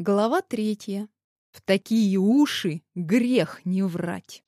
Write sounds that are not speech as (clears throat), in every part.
Глава третья. В такие уши грех не врать.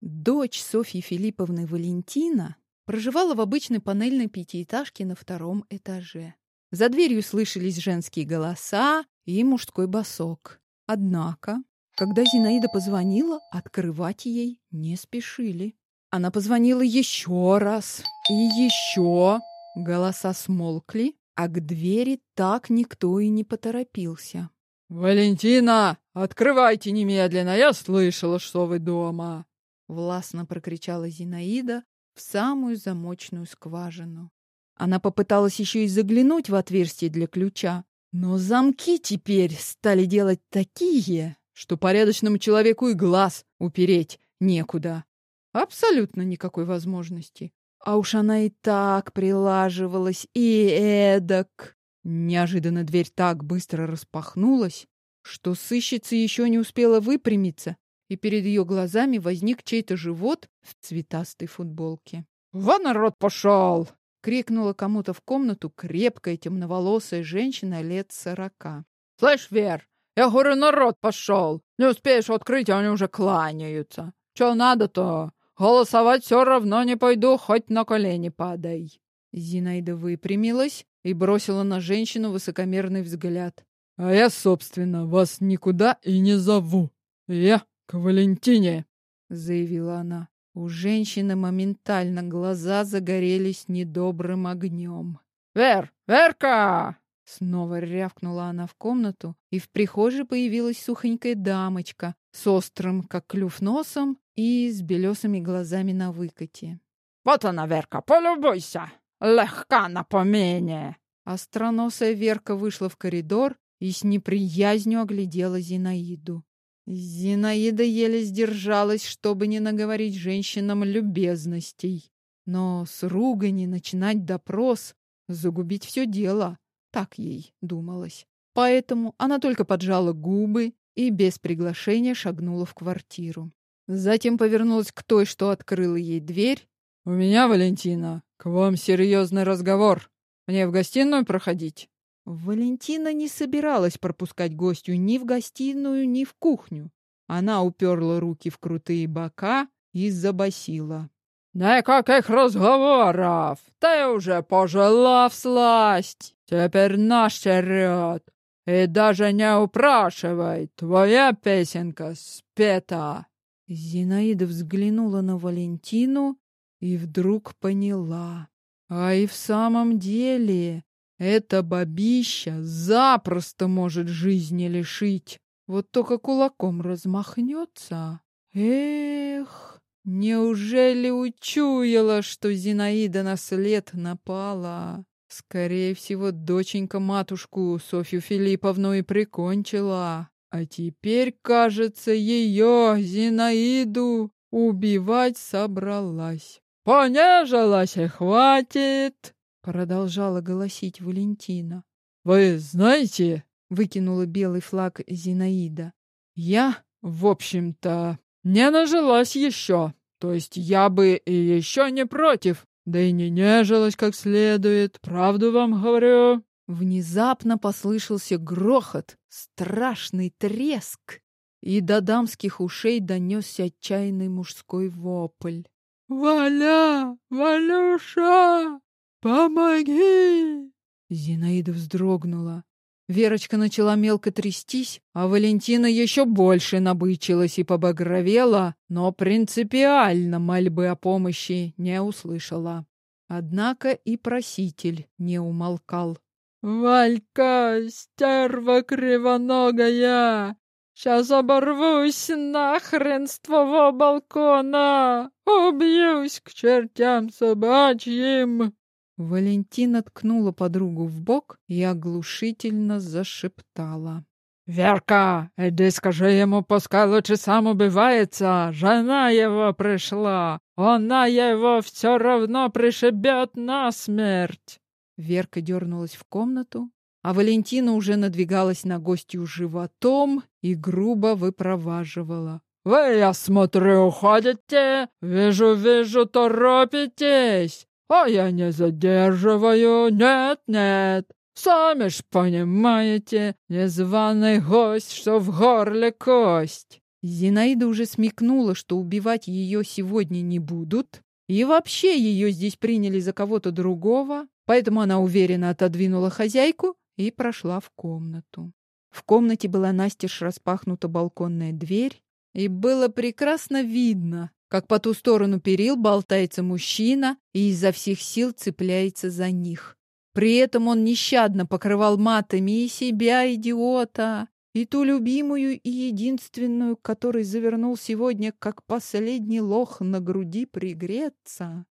Дочь Софьи Филипповны Валентина проживала в обычной панельной пятиэтажке на втором этаже. За дверью слышались женские голоса и мужской босок. Однако, когда Зинаида позвонила, открывать ей не спешили. Она позвонила еще раз и еще. Голоса смолкли, а к двери так никто и не поторопился. «Валентина, открывайте немедленно, я слышала, что вы дома!» Властно прокричала Зинаида в самую замочную скважину. Она попыталась еще и заглянуть в отверстие для ключа, но замки теперь стали делать такие, что порядочному человеку и глаз упереть некуда. Абсолютно никакой возможности. А уж она и так прилаживалась, и эдак. Неожиданно дверь так быстро распахнулась, что сыщица еще не успела выпрямиться, и перед ее глазами возник чей-то живот в цветастой футболке. «Во народ пошел!» — крикнула кому-то в комнату крепкая темноволосая женщина лет сорока. «Слышь, Вер, я говорю, народ пошел! Не успеешь открыть, а они уже кланяются. Че надо-то? Голосовать все равно не пойду, хоть на колени падай. Зинаида выпрямилась и бросила на женщину высокомерный взгляд. А я, собственно, вас никуда и не зову. Я к Валентине, заявила она. У женщины моментально глаза загорелись недобрым огнем. «Вер! Верка!» Снова рявкнула она в комнату, и в прихожей появилась сухонькая дамочка с острым, как клюв, носом и с белесыми глазами на выкате. «Вот она, Верка, полюбуйся! Легка на помине!» Остроносая Верка вышла в коридор и с неприязнью оглядела Зинаиду. Зинаида еле сдержалась, чтобы не наговорить женщинам любезностей. Но с ругани начинать допрос, загубить все дело, так ей думалось. Поэтому она только поджала губы и без приглашения шагнула в квартиру. Затем повернулась к той, что открыла ей дверь. «У меня, Валентина, к вам серьезный разговор. Мне в гостиную проходить?» Валентина не собиралась пропускать гостю ни в гостиную, ни в кухню. Она уперла руки в крутые бока и забасила. «Никаких разговоров! Ты уже пожила всласть! Теперь наш черед! И даже не упрашивай, твоя песенка спета!» Зинаида взглянула на Валентину и вдруг поняла. А и в самом деле, эта бабища запросто может жизни лишить. Вот только кулаком размахнется. Эх, неужели учуяла, что Зинаида на след напала? Скорее всего, доченька матушку Софью Филипповну и прикончила. А теперь, кажется, ее, Зинаиду, убивать собралась. «Понежилась и хватит!» — продолжала голосить Валентина. «Вы знаете...» — выкинула белый флаг Зинаида. «Я, в общем-то, не нажилась еще. То есть я бы и еще не против, да и не нежилась как следует, правду вам говорю». Внезапно послышался грохот, страшный треск, и до дамских ушей донесся отчаянный мужской вопль. «Валя! Валюша! Помоги!» Зинаида вздрогнула. Верочка начала мелко трястись, а Валентина еще больше набычилась и побагровела, но принципиально мольбы о помощи не услышала. Однако и проситель не умолкал. «Валька, стерва кривоногая! Сейчас оборвусь нахрен с твоего балкона! Убьюсь к чертям собачьим!» Валентина ткнула подругу в бок и оглушительно зашептала. «Верка, иди скажи ему, пускай лучше сам убивается. Жена его пришла. Она его все равно пришибет насмерть!» Верка дернулась в комнату, а Валентина уже надвигалась на гостью животом и грубо выпроваживала. «Вы, я смотрю, уходите? Вижу, вижу, торопитесь! А я не задерживаю, нет-нет! Сами ж понимаете, незваный гость, что в горле кость. Зинаида уже смекнула, что убивать ее сегодня не будут, и вообще ее здесь приняли за кого-то другого, поэтому она уверенно отодвинула хозяйку и прошла в комнату. В комнате была настежь распахнута балконная дверь, и было прекрасно видно, как по ту сторону перил болтается мужчина и изо всех сил цепляется за них. При этом он нещадно покрывал матами и себя, идиота, и ту любимую и единственную, который завернул сегодня, как последний лох на груди пригреться.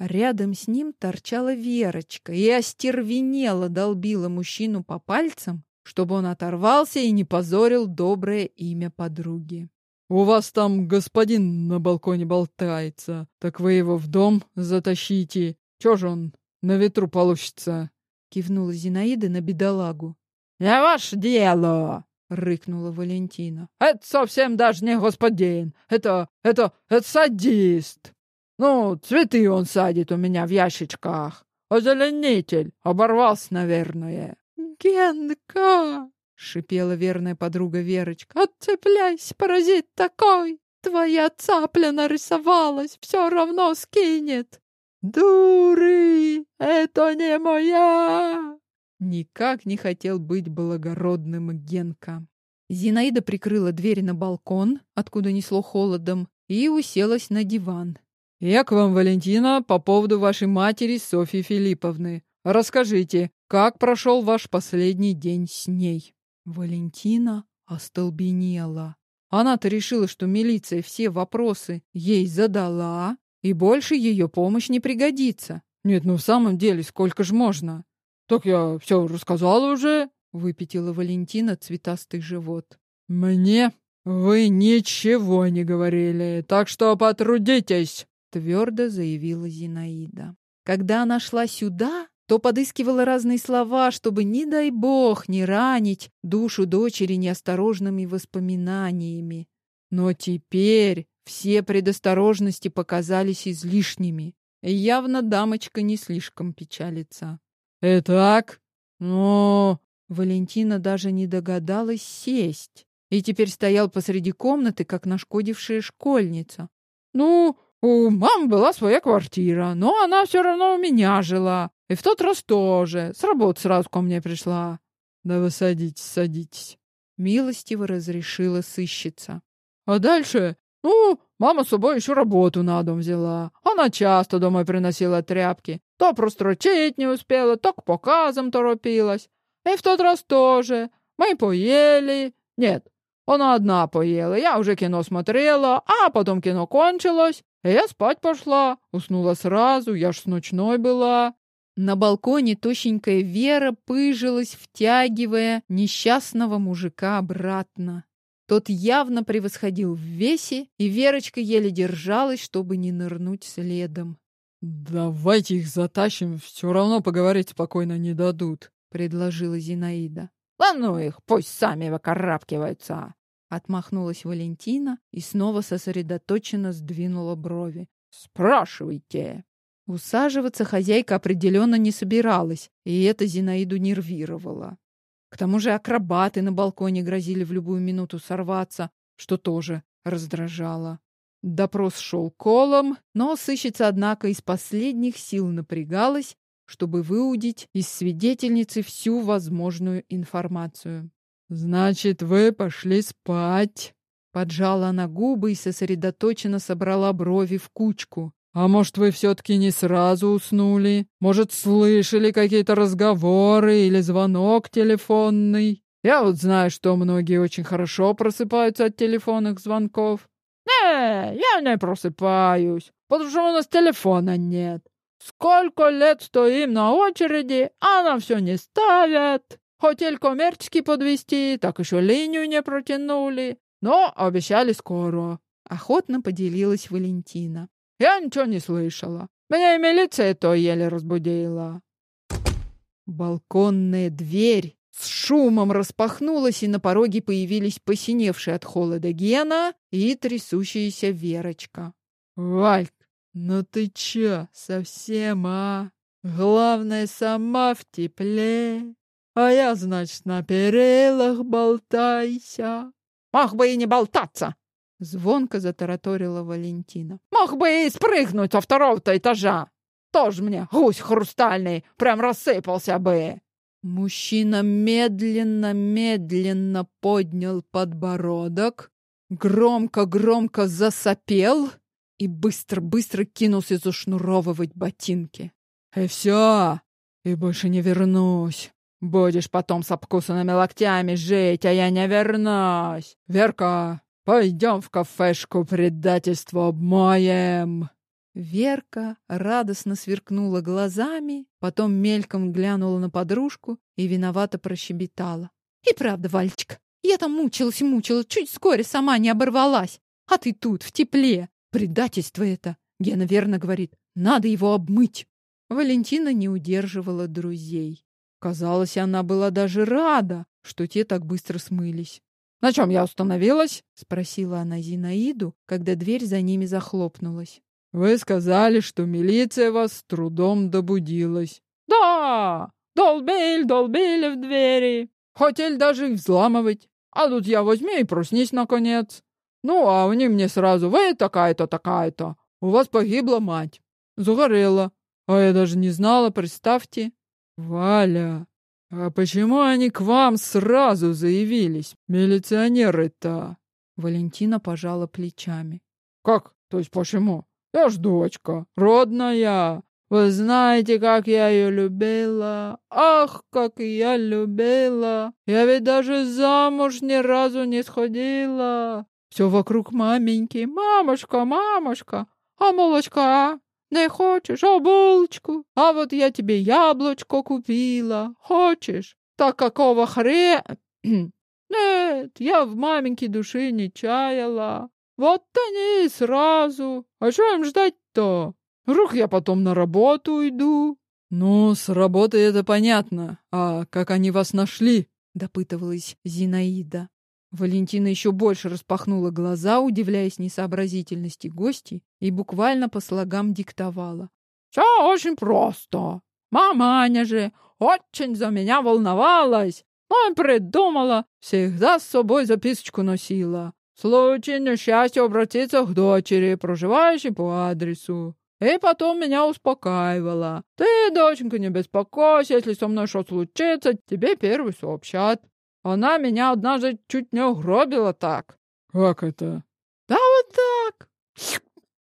Рядом с ним торчала Верочка и остервенело долбила мужчину по пальцам, чтобы он оторвался и не позорил доброе имя подруги. «У вас там господин на балконе болтается, так вы его в дом затащите. Чё же он на ветру получится?» Кивнула Зинаида на бедолагу. «Не ваше дело!» — рыкнула Валентина. «Это совсем даже не господин. Это, это, это садист. Ну, цветы он садит у меня в ящичках. Озеленитель. Оборвался, наверное». «Генка!» — шипела верная подруга Верочка. «Отцепляйся, паразит такой! Твоя цапля нарисовалась, все равно скинет!» «Дуры! Это не моя!» Никак не хотел быть благородным Генка. Зинаида прикрыла дверь на балкон, откуда несло холодом, и уселась на диван. «Я к вам, Валентина, по поводу вашей матери Софьи Филипповны. Расскажите, как прошел ваш последний день с ней?» Валентина остолбенела. Она-то решила, что милиция все вопросы ей задала, и больше ее помощь не пригодится. Нет, ну в самом деле, сколько ж можно? Так я все рассказала уже, выпятила Валентина цветастый живот. Мне вы ничего не говорили, так что потрудитесь, твердо заявила Зинаида. Когда она шла сюда, то подыскивала разные слова, чтобы, не дай бог, не ранить душу дочери неосторожными воспоминаниями. Но теперь все предосторожности показались излишними. Явно дамочка не слишком печалится. «Итак, ну...» Валентина даже не догадалась сесть и теперь стоял посреди комнаты, как нашкодившая школьница. «Ну, у мам была своя квартира, но она все равно у меня жила. И в тот раз тоже. С работы сразу ко мне пришла». «Да вы садитесь, садитесь». Милостиво разрешила сыщица. «А дальше ну, мама с собой еще работу на дом взяла. Она часто домой приносила тряпки. То прострочить не успела, то к показам торопилась. И в тот раз тоже. Мы поели. Нет, она одна поела. Я уже кино смотрела, а потом кино кончилось. И я спать пошла. Уснула сразу, я ж с ночной была. На балконе тощенькая Вера пыжилась, втягивая несчастного мужика обратно. Тот явно превосходил в весе, и Верочка еле держалась, чтобы не нырнуть следом. «Давайте их затащим, все равно поговорить спокойно не дадут», — предложила Зинаида. «Да ну их, пусть сами выкарабкиваются!» Отмахнулась Валентина и снова сосредоточенно сдвинула брови. «Спрашивайте!» Усаживаться хозяйка определенно не собиралась, и это Зинаиду нервировало. К тому же акробаты на балконе грозили в любую минуту сорваться, что тоже раздражало. Допрос шел колом, но сыщица, однако, из последних сил напрягалась, чтобы выудить из свидетельницы всю возможную информацию. «Значит, вы пошли спать?» Поджала она губы и сосредоточенно собрала брови в кучку. А может, вы все-таки не сразу уснули? Может, слышали какие-то разговоры или звонок телефонный? Я вот знаю, что многие очень хорошо просыпаются от телефонных звонков. Не, я не просыпаюсь, потому что у нас телефона нет. Сколько лет стоим на очереди, а нам все не ставят. Хотели коммерчески подвести, так еще линию не протянули. Но обещали скоро. Охотно поделилась Валентина. Я ничего не слышала. Меня и милиция то еле разбудила. Балконная дверь с шумом распахнулась, и на пороге появились посиневшие от холода Гена и трясущаяся Верочка. «Вальк, ну ты чё, совсем, а? Главное, сама в тепле!» а я, значит, на перилах болтайся. Мог бы и не болтаться, Звонко затараторила Валентина. Мог бы и спрыгнуть со второго-то этажа. Тоже мне гусь хрустальный прям рассыпался бы. Мужчина медленно-медленно поднял подбородок, громко-громко засопел и быстро-быстро кинулся зашнуровывать ботинки. И все, и больше не вернусь. Будешь потом с обкусанными локтями жить, а я не вернусь. Верка, пойдем в кафешку, предательство обмоем. Верка радостно сверкнула глазами, потом мельком глянула на подружку и виновато прощебетала. «И правда, Вальчик, я там мучилась и мучилась, чуть вскоре сама не оборвалась. А ты тут, в тепле. Предательство это!» Гена верно говорит. «Надо его обмыть!» Валентина не удерживала друзей. Казалось, она была даже рада, что те так быстро смылись. «На чем я остановилась?» — спросила она Зинаиду, когда дверь за ними захлопнулась. Вы сказали, что милиция вас с трудом добудилась. Да, долбили, долбили в двери. Хотели даже их взламывать. А тут я возьми и проснись, наконец. Ну, а они мне сразу, вы такая-то, такая-то. У вас погибла мать. Загорела. А я даже не знала, представьте. Валя, а почему они к вам сразу заявились, милиционеры-то? Валентина пожала плечами. Как? То есть почему? Я ж дочка, родная. Вы знаете, как я ее любила. Ах, как я любила. Я ведь даже замуж ни разу не сходила. Все вокруг маменьки. Мамочка, мамочка, а молочка? Не хочешь? А булочку? А вот я тебе яблочко купила. Хочешь? Так какого хре... (clears throat) Нет, я в маменьке души не чаяла. Вот они и сразу. А что им ждать-то? Вдруг я потом на работу уйду. Ну, с работы это понятно. А как они вас нашли? Допытывалась Зинаида. Валентина еще больше распахнула глаза, удивляясь несообразительности гостей, и буквально по слогам диктовала. «Все очень просто. Маманя же очень за меня волновалась. Ну придумала, всегда с собой записочку носила. В случае несчастья обратиться к дочери, проживающей по адресу. И потом меня успокаивала. Ты, доченька, не беспокойся, если со мной что случится, тебе первый сообщат. Она меня однажды чуть не угробила так. Как это? Да вот так.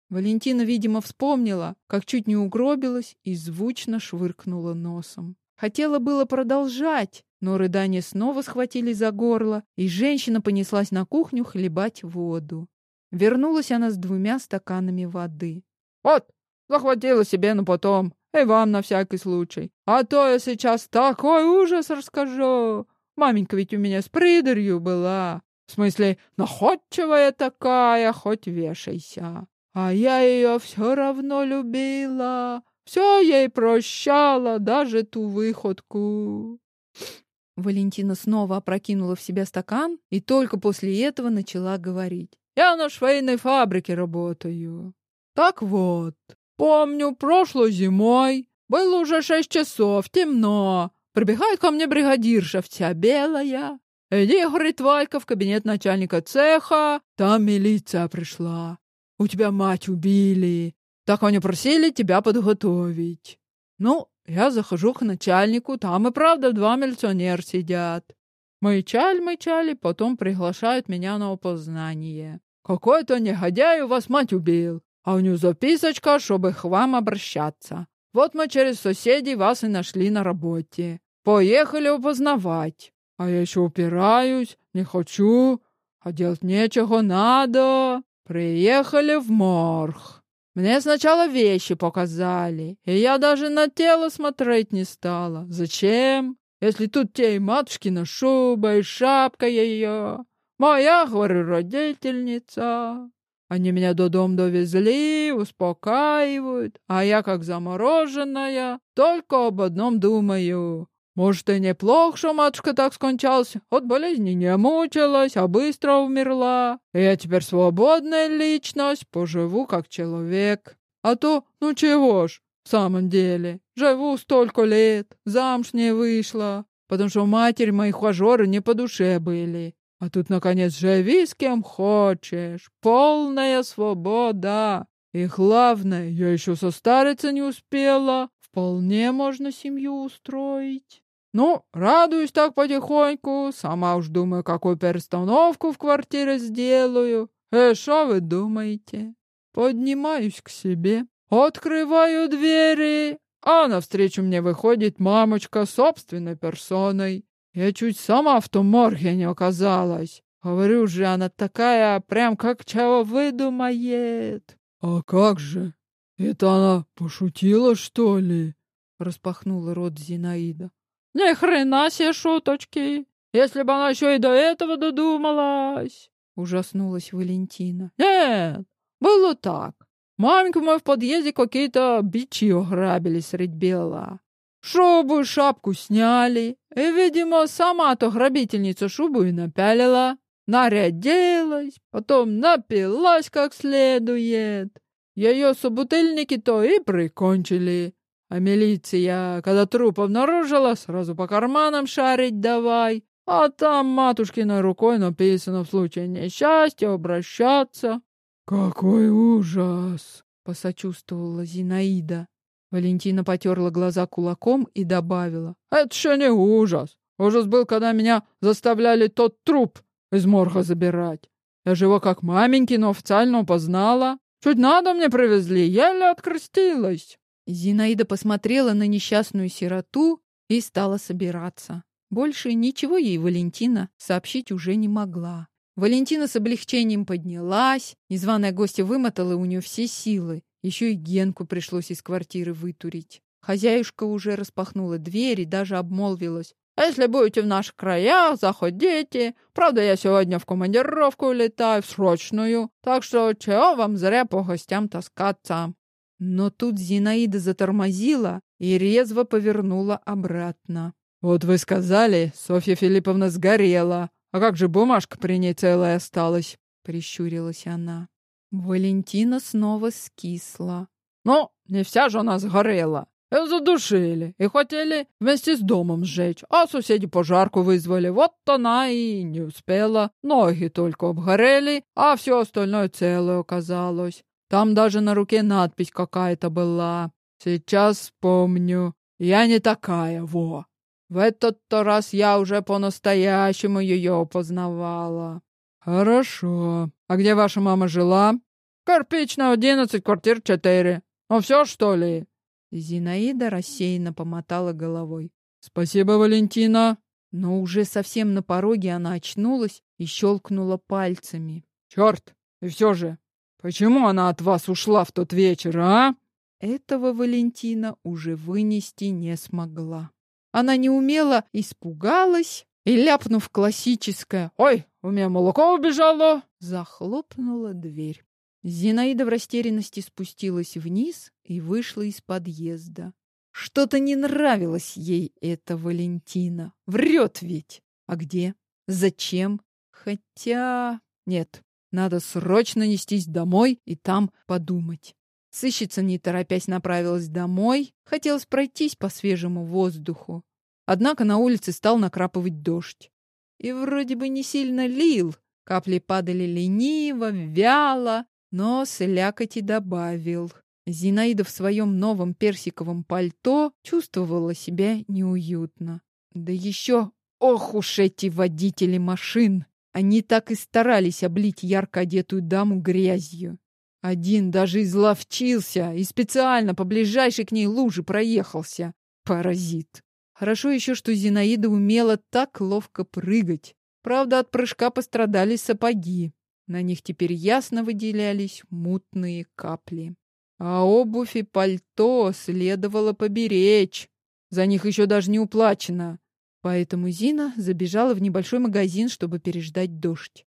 Валентина, видимо, вспомнила, как чуть не угробилась и звучно швыркнула носом. Хотела было продолжать, но рыдания снова схватили за горло, и женщина понеслась на кухню хлебать воду. Вернулась она с двумя стаканами воды. «Вот, захватила себе, но потом, и вам на всякий случай. А то я сейчас такой ужас расскажу. Маменька ведь у меня с придурью была. В смысле, находчивая такая, хоть вешайся. А я ее все равно любила, все ей прощала, даже ту выходку. Валентина снова опрокинула в себя стакан и только после этого начала говорить. «Я на швейной фабрике работаю. Так вот, помню, прошлой зимой было уже шесть часов, темно. Прибегает ко мне бригадирша вся белая. Иди, говорит, Валька, в кабинет начальника цеха. Там милиция пришла. У тебя мать убили. Так они просили тебя подготовить. Ну, я захожу к начальнику, там и правда два милиционера сидят. Мычали, мычали, потом приглашают меня на опознание. Какой-то негодяй у вас мать убил, а у него записочка, чтобы к вам обращаться. Вот мы через соседей вас и нашли на работе. Поехали опознавать. А я еще упираюсь, не хочу, а делать нечего надо. Приехали в морг. Мне сначала вещи показали, и я даже на тело смотреть не стала. Зачем? Если тут те и матушкина шуба, и шапка ее. Моя, говорю, родительница. Они меня до дома довезли, успокаивают, а я, как замороженная, только об одном думаю. Может, и неплохо, что матушка так скончалась. От болезни не мучилась, а быстро умерла. Я теперь свободная личность, поживу как человек. А то, ну чего ж, в самом деле, живу столько лет, замуж не вышла. потому что матери мои ухажеры не по душе были. А тут, наконец, живи с кем хочешь. Полная свобода. И главное, я еще состариться не успела. Вполне можно семью устроить. Ну, радуюсь так потихоньку. Сама уж думаю, какую перестановку в квартире сделаю. Э, что вы думаете? Поднимаюсь к себе, открываю двери, а навстречу мне выходит мамочка собственной персоной. Я чуть сама в том морге не оказалась. Говорю же, она такая, прям как чего выдумает. А как же? Это она пошутила, что ли? Распахнула рот Зинаида. Ни хрена себе шуточки. Если бы она еще и до этого додумалась. Ужаснулась Валентина. Нет, было так. Маменьку мы в подъезде какие-то бичи ограбили средь бела. Шубу и шапку сняли, и, видимо, сама-то грабительница шубу и напялила. Нарядилась, потом напилась как следует. Ее собутыльники-то и прикончили. А милиция, когда труп обнаружила, сразу по карманам шарить давай. А там матушкиной рукой написано в случае несчастья обращаться. «Какой ужас!» — посочувствовала Зинаида. Валентина потерла глаза кулаком и добавила. «Это еще не ужас. Ужас был, когда меня заставляли тот труп из морга забирать. Я же его как маменьки, но официально опознала. Чуть надо мне привезли, еле открестилась». Зинаида посмотрела на несчастную сироту и стала собираться. Больше ничего ей Валентина сообщить уже не могла. Валентина с облегчением поднялась, незваная гостья вымотала у нее все силы, еще и Генку пришлось из квартиры вытурить. Хозяюшка уже распахнула дверь и даже обмолвилась. «А если будете в наших краях, заходите. Правда, я сегодня в командировку улетаю, в срочную, так что чего вам зря по гостям таскаться». Но тут Зинаида затормозила и резво повернула обратно. «Вот вы сказали, Софья Филипповна сгорела. А как же бумажка при ней целая осталась?» — прищурилась она. Валентина снова скисла. «Ну, не вся же она сгорела. Ее задушили и хотели вместе с домом сжечь, а соседи пожарку вызвали. Вот она и не успела. Ноги только обгорели, а все остальное целое оказалось. Там даже на руке надпись какая-то была. Сейчас вспомню. Я не такая, во. В этот-то раз я уже по-настоящему ее познавала. Хорошо. А где ваша мама жила? Кирпичная, одиннадцать, квартир четыре. Ну все, что ли? Зинаида рассеянно помотала головой. Спасибо, Валентина. Но уже совсем на пороге она очнулась и щелкнула пальцами. Черт! И все же, почему она от вас ушла в тот вечер, а? Этого Валентина уже вынести не смогла. Она неумело испугалась и, ляпнув классическое «Ой, у меня молоко убежало!» захлопнула дверь. Зинаида в растерянности спустилась вниз и вышла из подъезда. Что-то не нравилось ей это Валентина. Врет ведь. А где? Зачем? Хотя... Нет, надо срочно нестись домой и там подумать. Сыщица, не торопясь, направилась домой. Хотелось пройтись по свежему воздуху. Однако на улице стал накрапывать дождь. И вроде бы не сильно лил. Капли падали лениво, вяло, но слякоти добавил. Зинаида в своем новом персиковом пальто чувствовала себя неуютно. Да еще, ох уж эти водители машин! Они так и старались облить ярко одетую даму грязью. Один даже изловчился и специально по ближайшей к ней луже проехался. Паразит. Хорошо еще, что Зинаида умела так ловко прыгать. Правда, от прыжка пострадали сапоги. На них теперь ясно выделялись мутные капли. А обувь и пальто следовало поберечь. За них еще даже не уплачено. Поэтому Зина забежала в небольшой магазин, чтобы переждать дождь.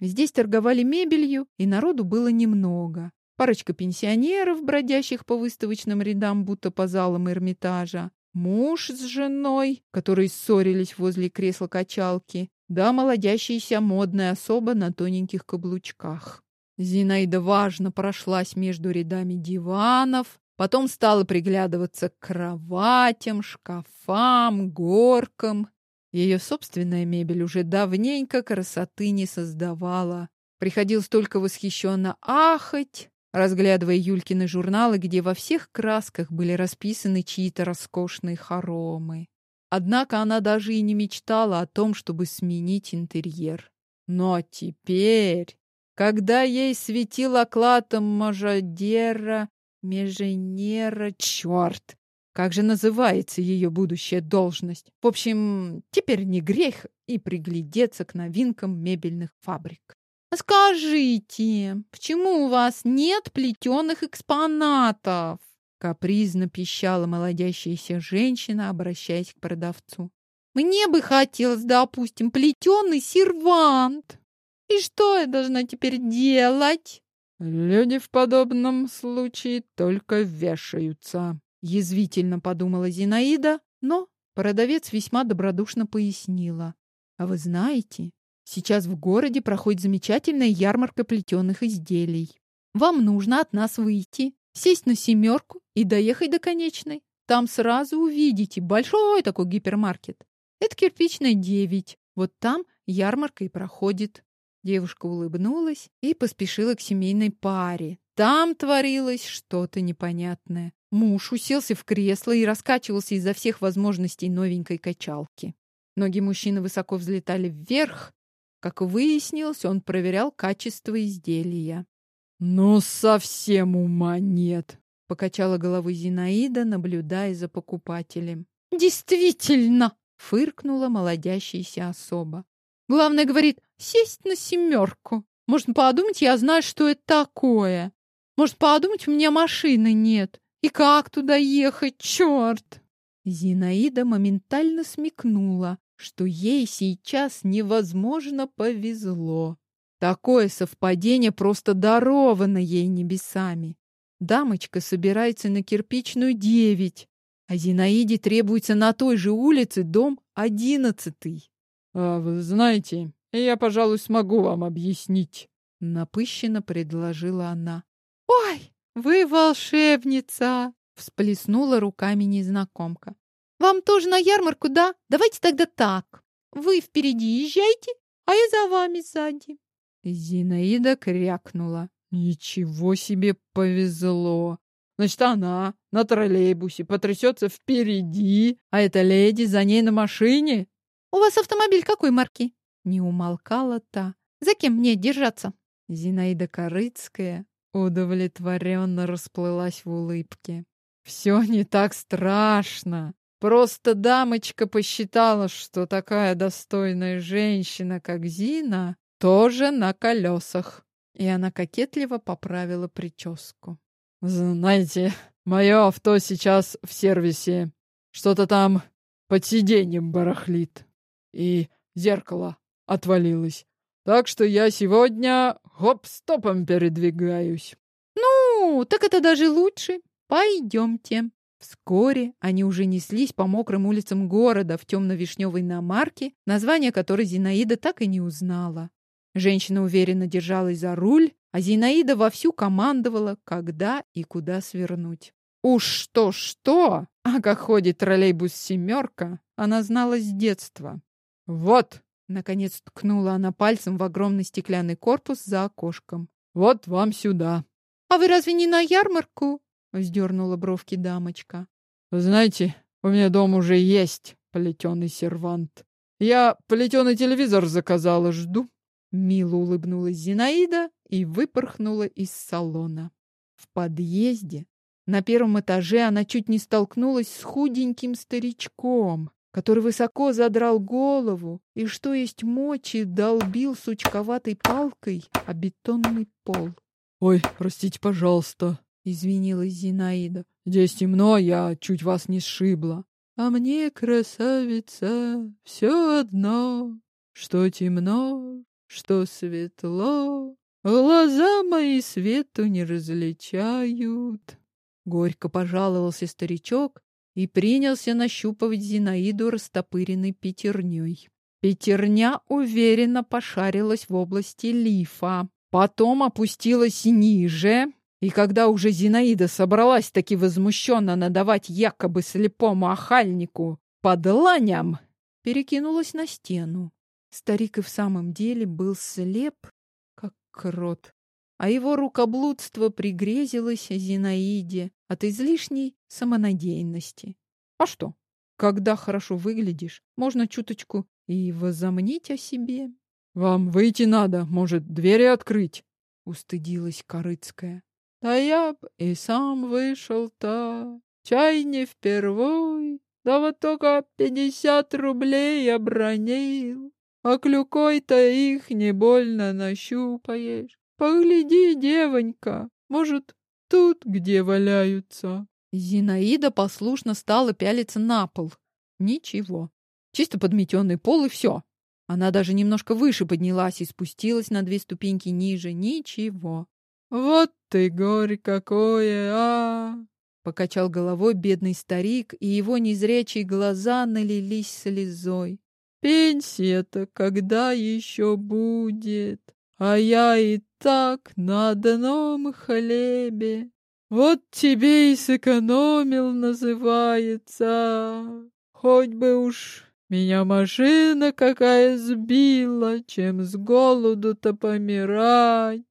Здесь торговали мебелью, и народу было немного. Парочка пенсионеров, бродящих по выставочным рядам, будто по залам Эрмитажа. Муж с женой, которые ссорились возле кресла-качалки. Да, молодящаяся модная особа на тоненьких каблучках. Зинаида важно прошлась между рядами диванов, потом стала приглядываться к кроватям, шкафам, горкам. Ее собственная мебель уже давненько красоты не создавала. Приходилось только восхищенно ахать, разглядывая Юлькины журналы, где во всех красках были расписаны чьи-то роскошные хоромы. Однако она даже и не мечтала о том, чтобы сменить интерьер. Но теперь, когда ей светил оклатом Мажадера, Меженера, черт, как же называется ее будущая должность? В общем, теперь не грех и приглядеться к новинкам мебельных фабрик. «Скажите, почему у вас нет плетеных экспонатов?» Капризно пищала молодящаяся женщина, обращаясь к продавцу. «Мне бы хотелось, допустим, плетеный сервант. И что я должна теперь делать?» «Люди в подобном случае только вешаются», Язвительно подумала Зинаида, но продавец весьма добродушно пояснила. А вы знаете, сейчас в городе проходит замечательная ярмарка плетеных изделий. Вам нужно от нас выйти, сесть на семерку и доехать до конечной. Там сразу увидите большой такой гипермаркет. Это кирпичная 9. Вот там ярмарка и проходит. Девушка улыбнулась и поспешила к семейной паре. Там творилось что-то непонятное. Муж уселся в кресло и раскачивался изо всех возможностей новенькой качалки. Ноги мужчины высоко взлетали вверх. Как выяснилось, он проверял качество изделия. «Ну, совсем ума нет!» — покачала головой Зинаида, наблюдая за покупателем. «Действительно!» — фыркнула молодящаяся особа. «Главное, говорит, сесть на семерку. Можно подумать, я знаю, что это такое. Может подумать, у меня машины нет. И как туда ехать, черт? Зинаида моментально смекнула, что ей сейчас невозможно повезло. Такое совпадение просто даровано ей небесами. Дамочка собирается на кирпичную девять, а Зинаиде требуется на той же улице дом одиннадцатый. — А вы знаете, я, пожалуй, смогу вам объяснить, — напыщенно предложила она. — Ой, «Вы волшебница!» — всплеснула руками незнакомка. «Вам тоже на ярмарку, да? Давайте тогда так. Вы впереди езжайте, а я за вами сзади». Зинаида крякнула. «Ничего себе повезло! Значит, она на троллейбусе потрясется впереди, а эта леди за ней на машине?» «У вас автомобиль какой марки?» Не умолкала та. «За кем мне держаться?» Зинаида Корыцкая Удовлетворенно расплылась в улыбке. Все не так страшно. Просто дамочка посчитала, что такая достойная женщина, как Зина, тоже на колесах. И она кокетливо поправила прическу. Знаете, мое авто сейчас в сервисе. Что-то там под сиденьем барахлит. И зеркало отвалилось. Так что я сегодня хоп-стопом передвигаюсь. Ну, так это даже лучше. Пойдемте. Вскоре они уже неслись по мокрым улицам города в темно-вишневой иномарке, название которой Зинаида так и не узнала. Женщина уверенно держалась за руль, а Зинаида вовсю командовала, когда и куда свернуть. Уж что-что, а как ходит троллейбус «семерка», она знала с детства. «Вот!» Наконец ткнула она пальцем в огромный стеклянный корпус за окошком. «Вот вам сюда». «А вы разве не на ярмарку?» — вздернула бровки дамочка. «Знаете, у меня дома уже есть плетеный сервант. Я плетеный телевизор заказала, жду». Мило улыбнулась Зинаида и выпорхнула из салона. В подъезде на первом этаже она чуть не столкнулась с худеньким старичком, который высоко задрал голову и, что есть мочи, долбил сучковатой палкой о бетонный пол. «Ой, простите, пожалуйста», — извинилась Зинаида. «Здесь темно, я чуть вас не сшибла». «А мне, красавица, все одно, что темно, что светло, глаза мои свету не различают». Горько пожаловался старичок и принялся нащупывать Зинаиду растопыренной пятерней. Пятерня уверенно пошарилась в области лифа, потом опустилась ниже, и когда уже Зинаида собралась таки возмущенно надавать якобы слепому охальнику под ланям, перекинулась на стену. Старик и в самом деле был слеп, как крот, а его рукоблудство пригрезилось Зинаиде от излишней самонадеянности. А что? Когда хорошо выглядишь, можно чуточку и возомнить о себе. «Вам выйти надо, может, двери открыть?» — устыдилась Корыцкая. «Да я б и сам вышел-то, чай не впервой, да вот только пятьдесят рублей обронил, а клюкой-то их не больно нащупаешь. Погляди, девонька, может, тут где валяются?» Зинаида послушно стала пялиться на пол. Ничего. Чисто подметенный пол и все. Она даже немножко выше поднялась и спустилась на две ступеньки ниже. Ничего. «Вот ты горе какое, а!» Покачал головой бедный старик, и его незрячие глаза налились слезой. «Пенсия-то когда еще будет? А я и так на одном хлебе. Вот тебе и сэкономил, называется. Хоть бы уж меня машина какая сбила, чем с голоду-то помирать.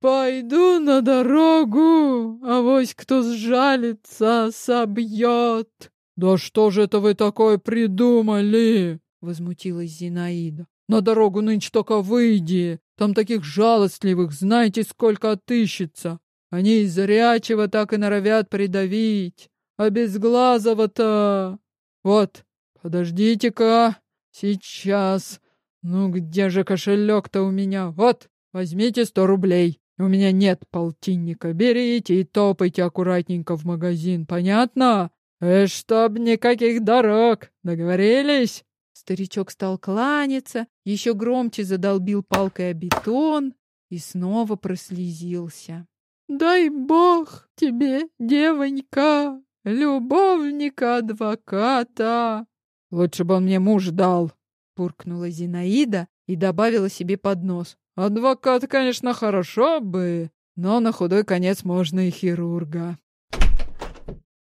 Пойду на дорогу, а вось кто сжалится, собьет. Да что же это вы такое придумали? Возмутилась Зинаида. На дорогу нынче только выйди. Там таких жалостливых, знаете, сколько отыщется. Они и зрячего так и норовят придавить. А без глазого-то... Вот, подождите-ка. Сейчас. Ну где же кошелек-то у меня? Вот, возьмите сто рублей. У меня нет полтинника. Берите и топайте аккуратненько в магазин. Понятно? Э, чтоб никаких дорог. Договорились? Старичок стал кланяться, еще громче задолбил палкой о бетон и снова прослезился. «Дай бог тебе, девонька, любовника-адвоката!» «Лучше бы он мне муж дал!» — буркнула Зинаида и добавила себе под нос. Адвокат, конечно, хорошо бы, но на худой конец можно и хирурга.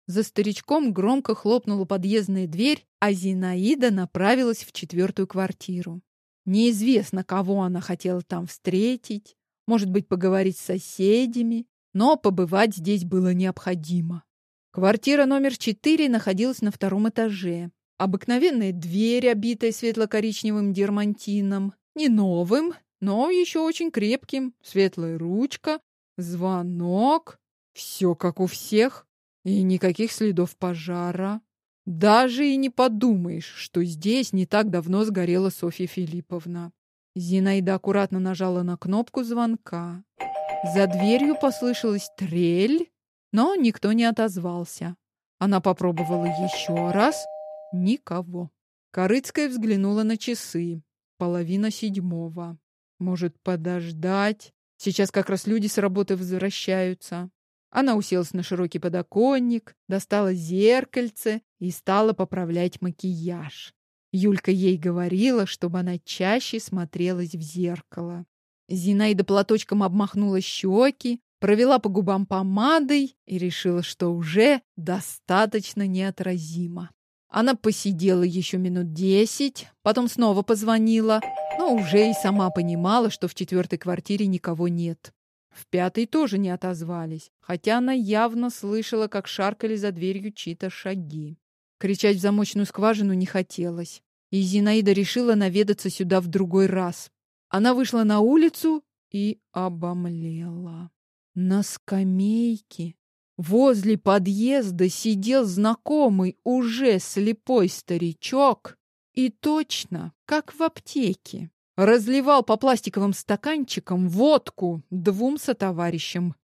За старичком громко хлопнула подъездная дверь, а Зинаида направилась в четвертую квартиру. Неизвестно, кого она хотела там встретить, может быть, поговорить с соседями, но побывать здесь было необходимо. Квартира номер четыре находилась на втором этаже. Обыкновенная дверь, обитая светло-коричневым дермантином, не новым, но еще очень крепким. Светлая ручка, звонок. Все как у всех. И никаких следов пожара. Даже и не подумаешь, что здесь не так давно сгорела Софья Филипповна. Зинаида аккуратно нажала на кнопку звонка. За дверью послышалась трель, но никто не отозвался. Она попробовала еще раз. Никого. Корыцкая взглянула на часы. Половина седьмого. Может, подождать? Сейчас как раз люди с работы возвращаются. Она уселась на широкий подоконник, достала зеркальце и стала поправлять макияж. Юлька ей говорила, чтобы она чаще смотрелась в зеркало. Зинаида платочком обмахнула щеки, провела по губам помадой и решила, что уже достаточно неотразимо. Она посидела еще минут десять, потом снова позвонила, но уже и сама понимала, что в четвертой квартире никого нет. В пятой тоже не отозвались, хотя она явно слышала, как шаркали за дверью чьи-то шаги. Кричать в замочную скважину не хотелось, и Зинаида решила наведаться сюда в другой раз. Она вышла на улицу и обомлела. На скамейке Возле подъезда сидел знакомый уже слепой старичок и точно, как в аптеке, разливал по пластиковым стаканчикам водку двум сотоварищам